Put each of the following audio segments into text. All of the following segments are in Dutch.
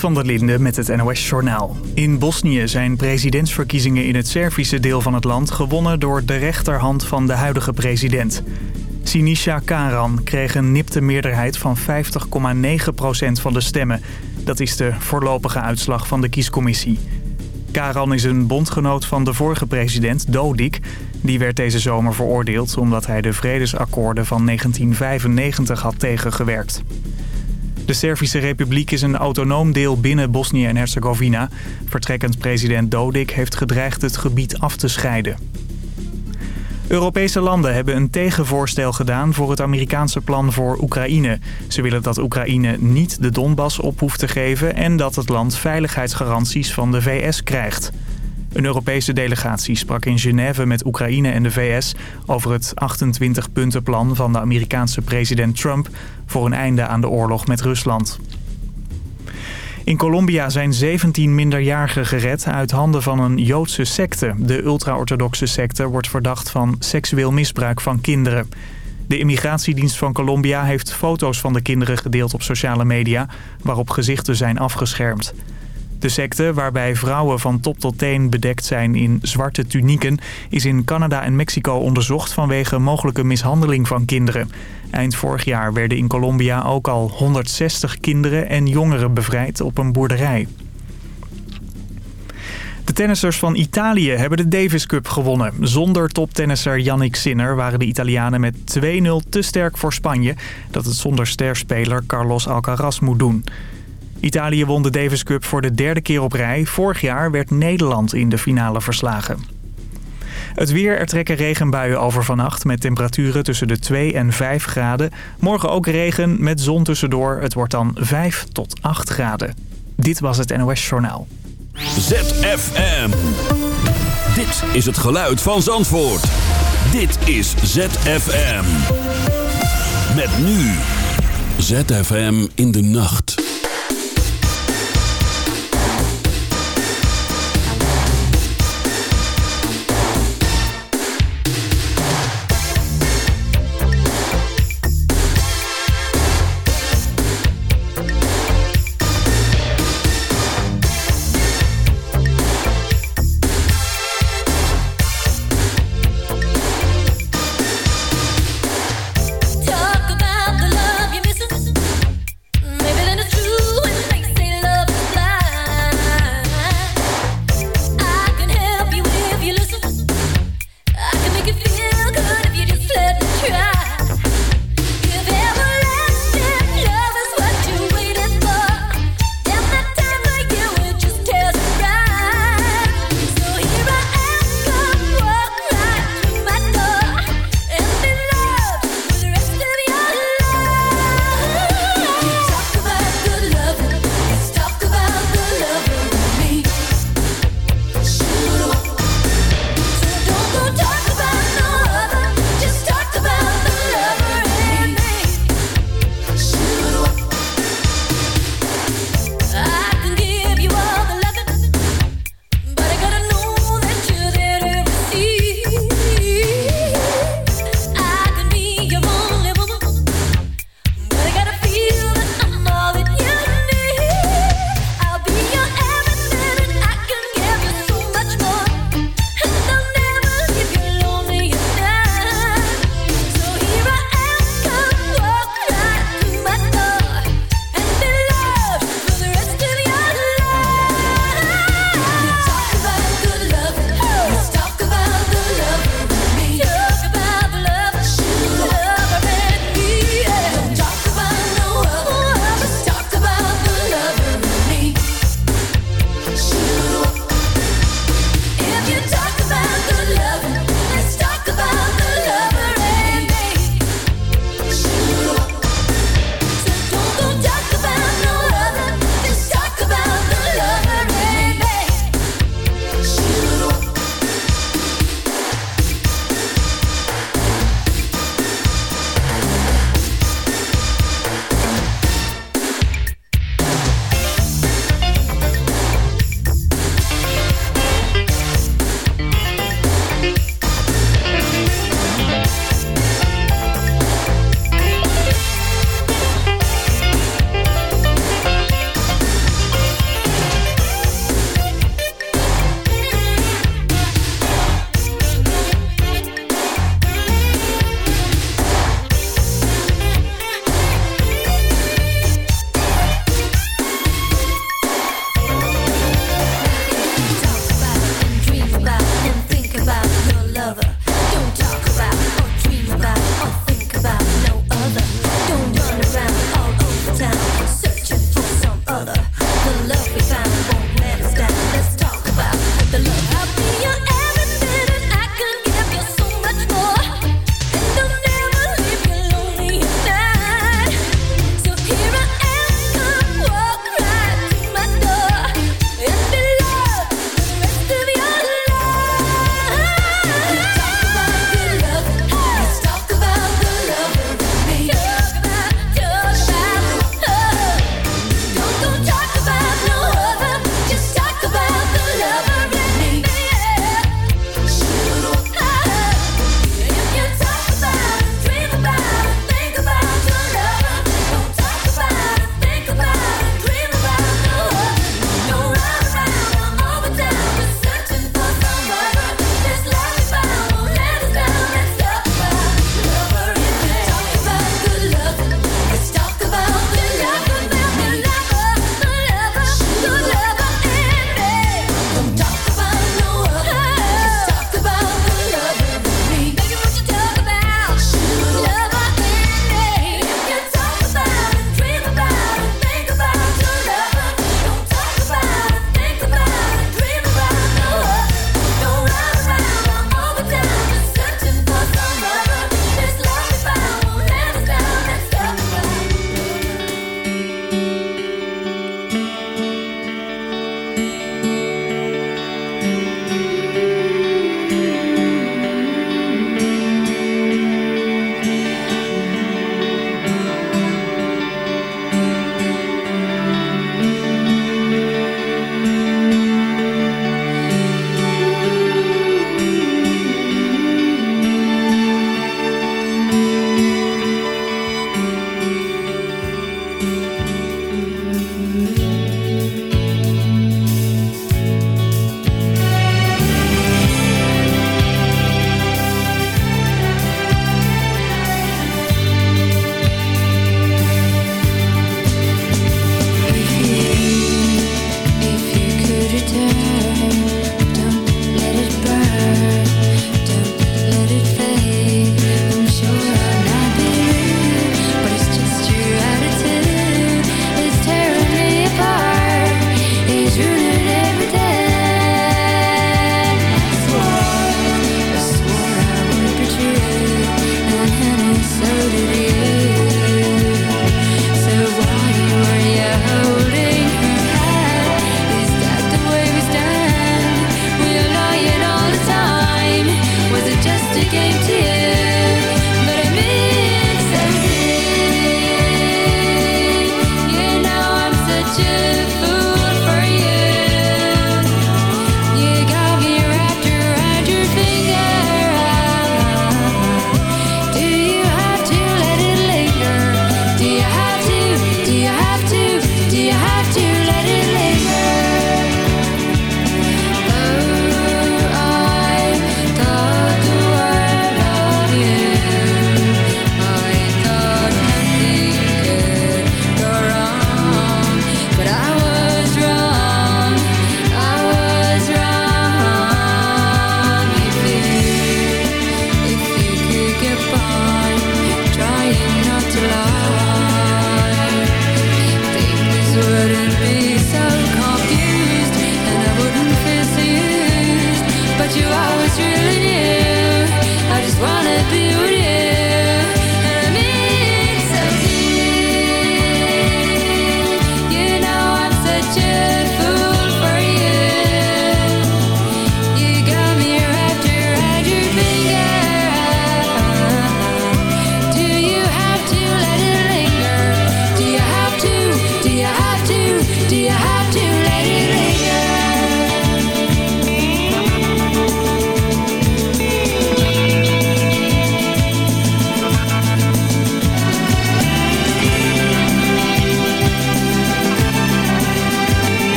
Van der Linde met het NOS-journaal. In Bosnië zijn presidentsverkiezingen in het Servische deel van het land... gewonnen door de rechterhand van de huidige president. Sinisa Karan kreeg een nipte meerderheid van 50,9% van de stemmen. Dat is de voorlopige uitslag van de kiescommissie. Karan is een bondgenoot van de vorige president, Dodik. Die werd deze zomer veroordeeld omdat hij de vredesakkoorden van 1995 had tegengewerkt. De Servische Republiek is een autonoom deel binnen Bosnië en Herzegovina. Vertrekkend president Dodik heeft gedreigd het gebied af te scheiden. Europese landen hebben een tegenvoorstel gedaan voor het Amerikaanse plan voor Oekraïne. Ze willen dat Oekraïne niet de Donbass op hoeft te geven en dat het land veiligheidsgaranties van de VS krijgt. Een Europese delegatie sprak in Genève met Oekraïne en de VS over het 28-puntenplan van de Amerikaanse president Trump voor een einde aan de oorlog met Rusland. In Colombia zijn 17 minderjarigen gered uit handen van een Joodse secte. De ultra-orthodoxe secte wordt verdacht van seksueel misbruik van kinderen. De immigratiedienst van Colombia heeft foto's van de kinderen gedeeld op sociale media... waarop gezichten zijn afgeschermd. De secte, waarbij vrouwen van top tot teen bedekt zijn in zwarte tunieken... is in Canada en Mexico onderzocht vanwege mogelijke mishandeling van kinderen. Eind vorig jaar werden in Colombia ook al 160 kinderen en jongeren bevrijd op een boerderij. De tennissers van Italië hebben de Davis Cup gewonnen. Zonder toptennisser Yannick Sinner waren de Italianen met 2-0 te sterk voor Spanje... dat het zonder sterspeler Carlos Alcaraz moet doen. Italië won de Davis Cup voor de derde keer op rij. Vorig jaar werd Nederland in de finale verslagen. Het weer, er trekken regenbuien over vannacht met temperaturen tussen de 2 en 5 graden. Morgen ook regen met zon tussendoor. Het wordt dan 5 tot 8 graden. Dit was het NOS Journaal. ZFM. Dit is het geluid van Zandvoort. Dit is ZFM. Met nu. ZFM in de nacht.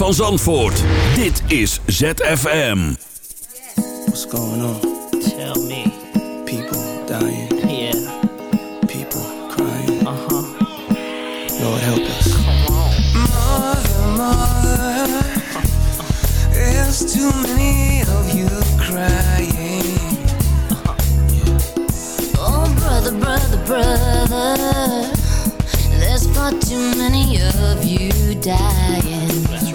Van Zandvoort. Dit is ZFM. What's going on? Tell me. People dying. Yeah. People crying. Uh-huh. Lord help us. Come on. Mother, mother, there's too many of you crying. Oh, brother, brother, brother, there's far too many of you dying.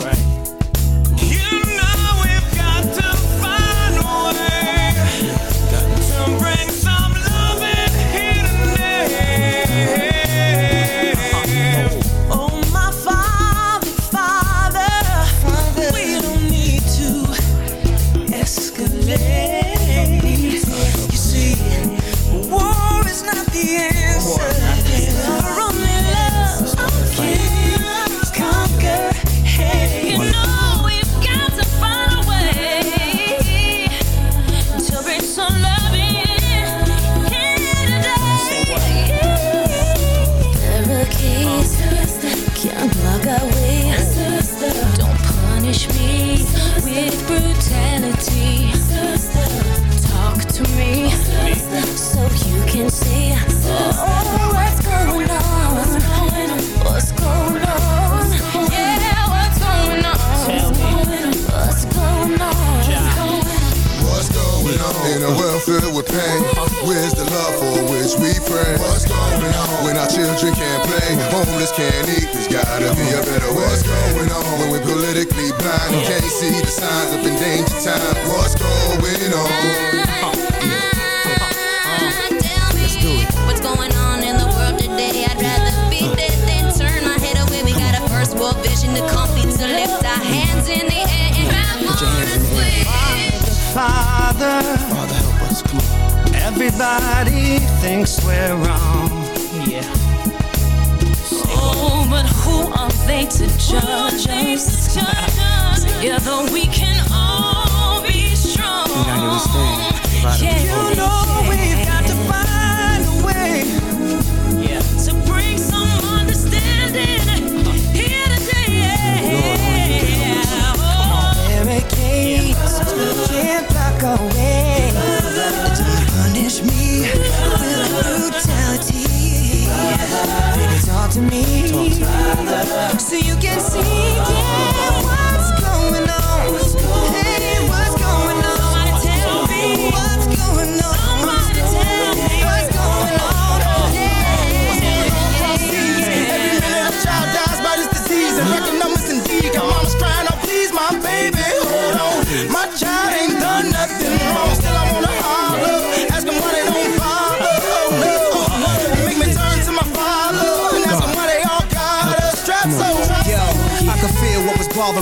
We? What's going on when our children can't play? Homeless can't eat. There's gotta be a better way. What's going on when we're politically blind? and Can't see the signs of endangered time. What's going on? Tell me what's going on in the world today. I'd rather be dead than turn my head away. We got a first world vision to compete to lift our hands in the air and grab on and swing. Father, Father everybody thinks we're wrong. Yeah. Oh, but who are they to judge us. Together we can all be strong. United we stand, divided we fall. You know so you can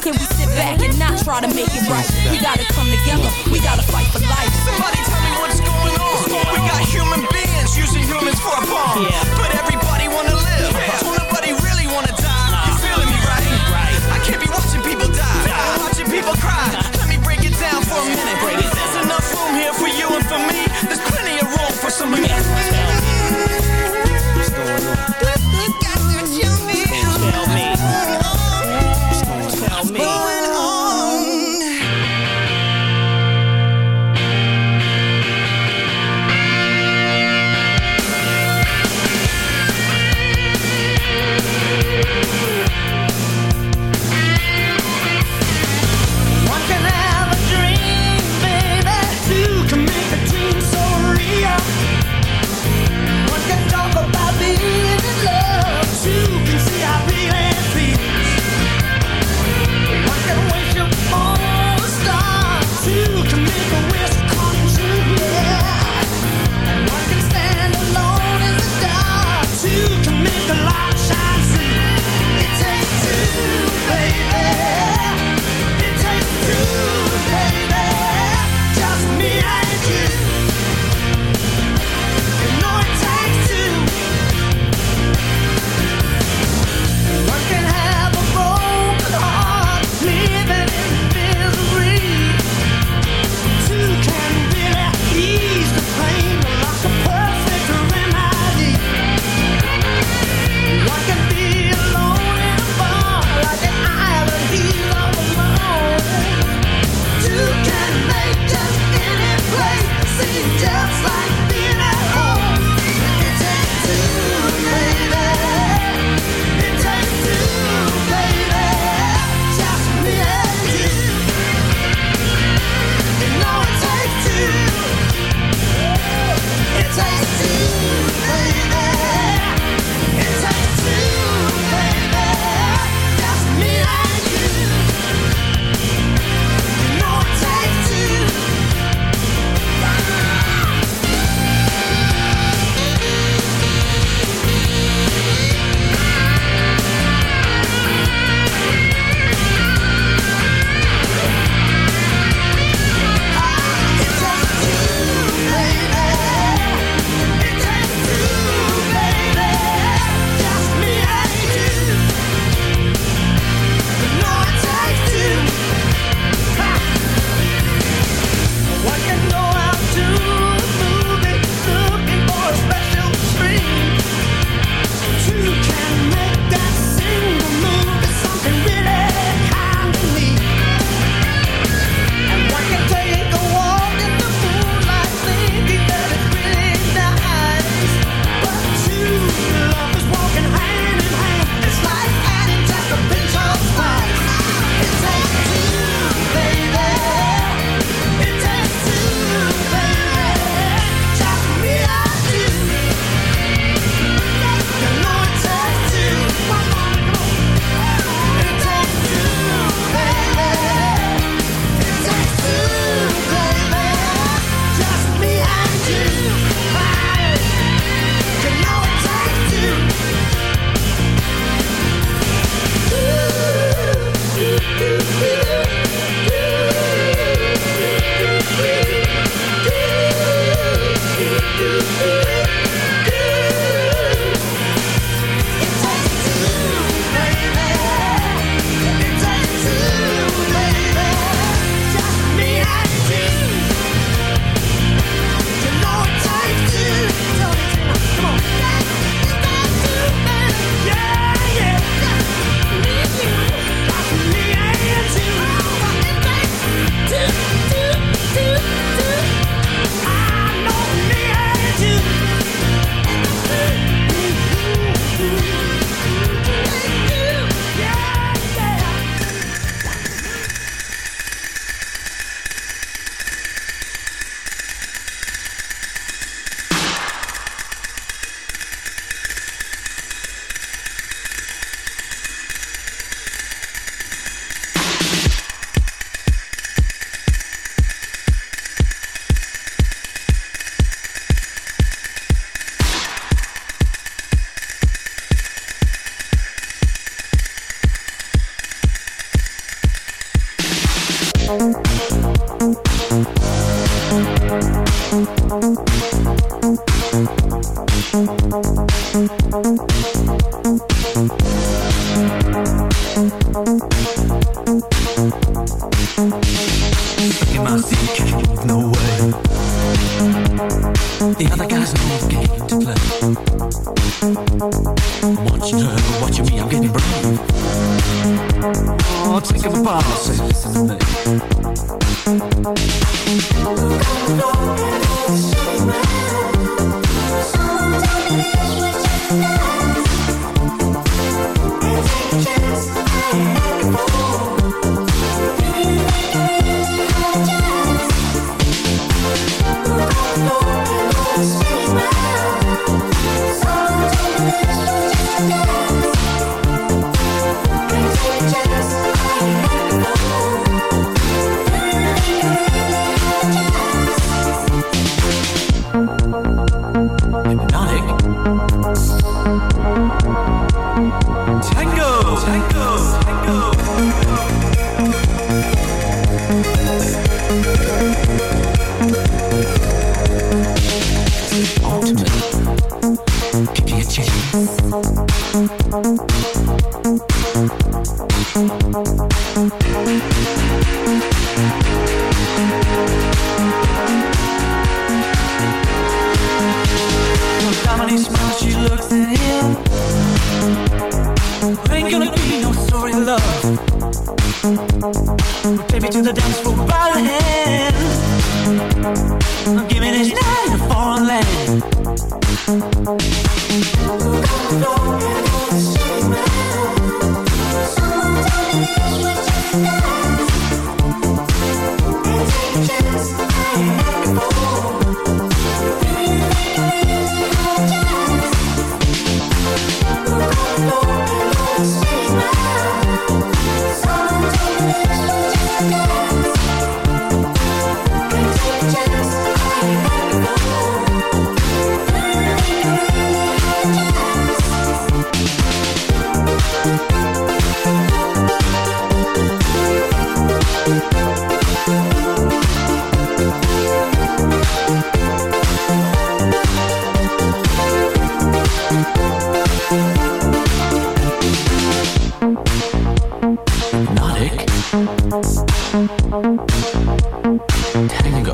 can we sit back and not try to make it right? We gotta come together. We gotta fight for life. Somebody tell me what's going on. We got human beings using humans for a bomb. But everybody wanna live. Don't nobody really wanna die. You feeling me, right? I can't be watching people die. I'm watching people cry.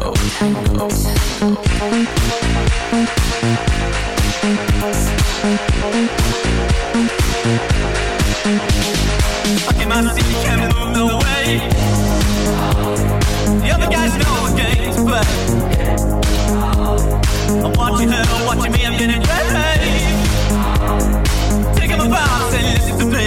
tango. tango. Okay, my city can't move no way. The other guys know the game to play. I'm watching her, watching me, I'm getting ready. Taking my bounce and listen to me.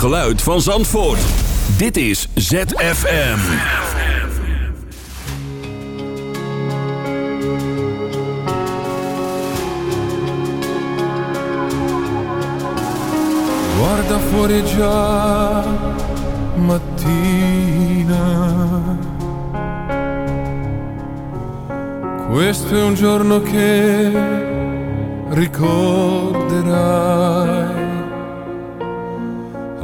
geluid van Zandvoort. Dit is ZFM. Guarda fuori già mattina Questo è un giorno che ricorderai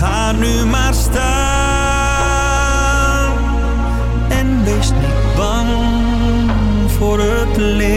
Ga nu maar staan en wees niet bang voor het leven.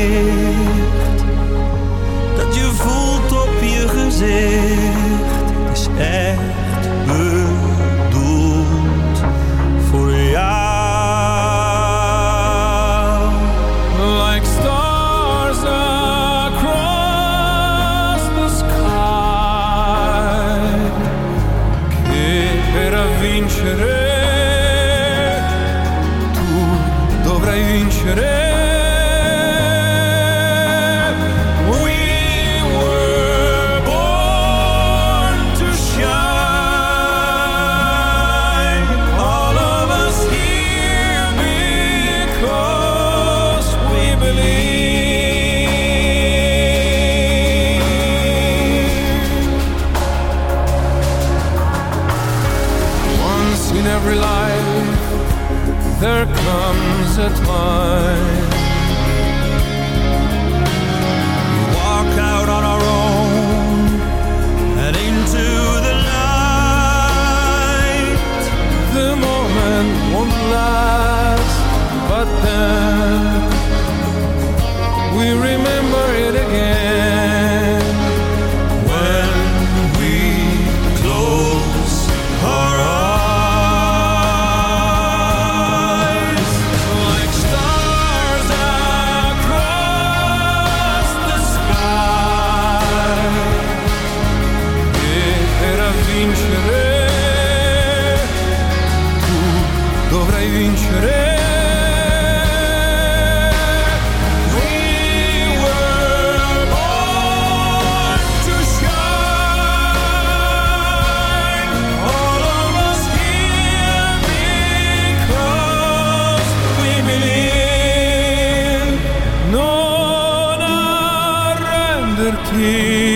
here.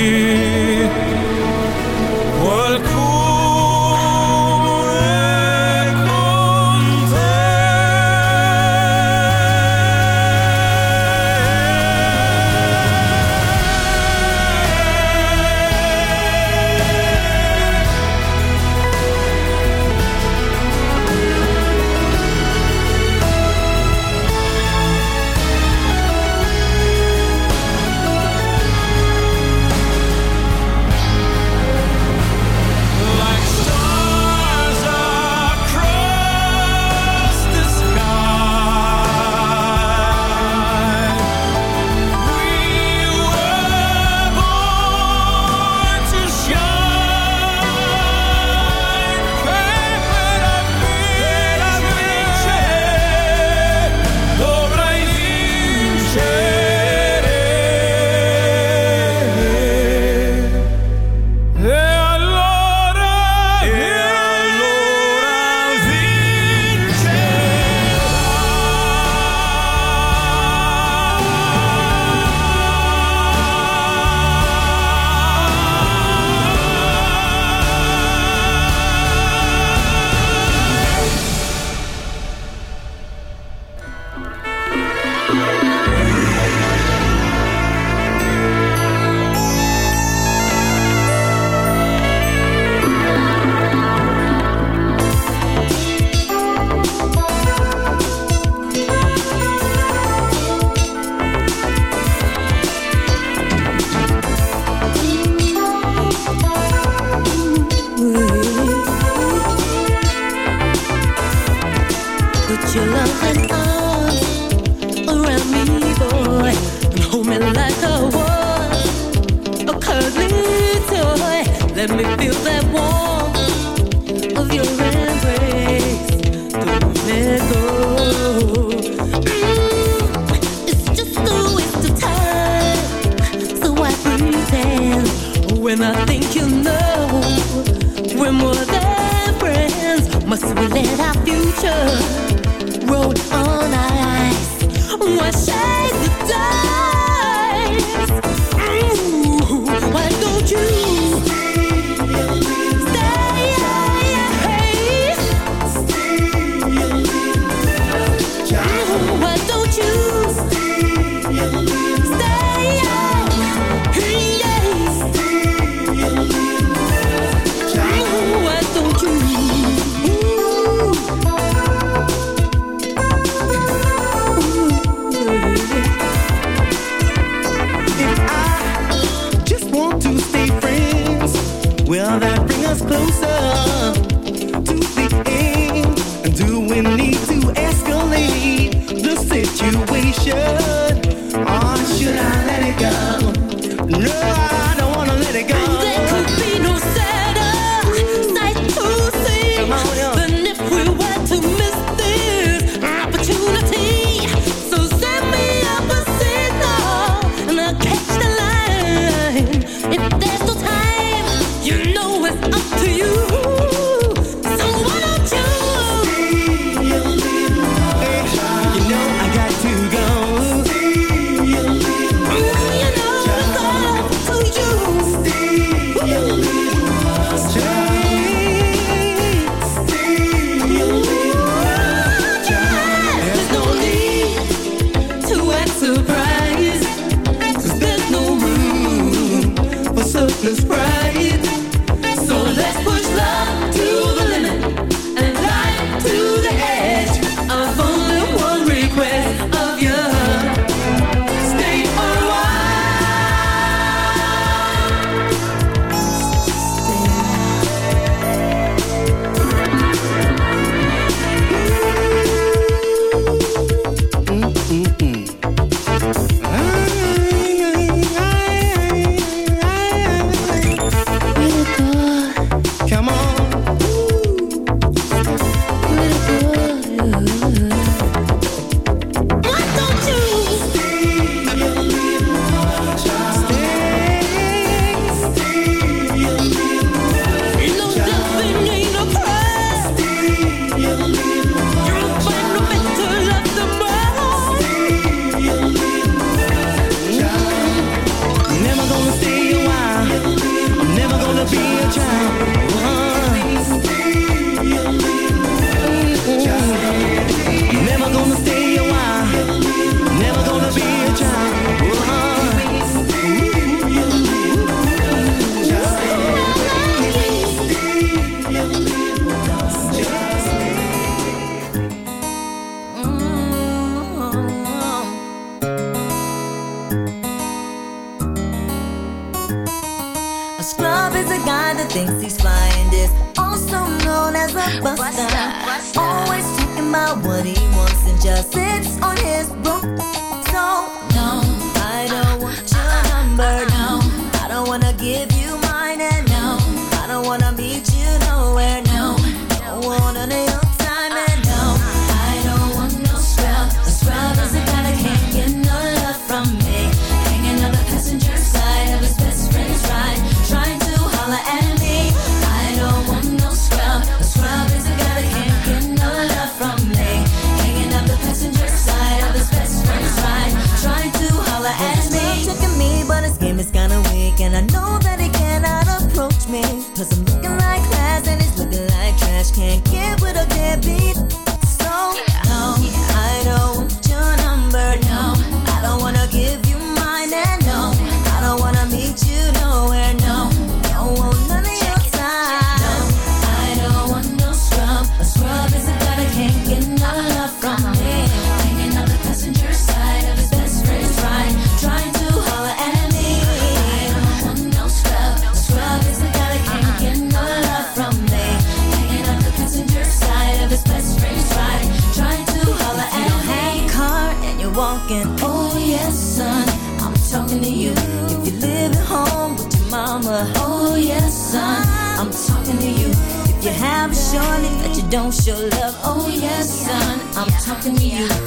scrub is a guy that thinks he's flying is also known as a buster. buster. Always talking about what he wants and just sits on his broom. So, no, I don't want your number. your love. Oh yes, son, I'm talking to you.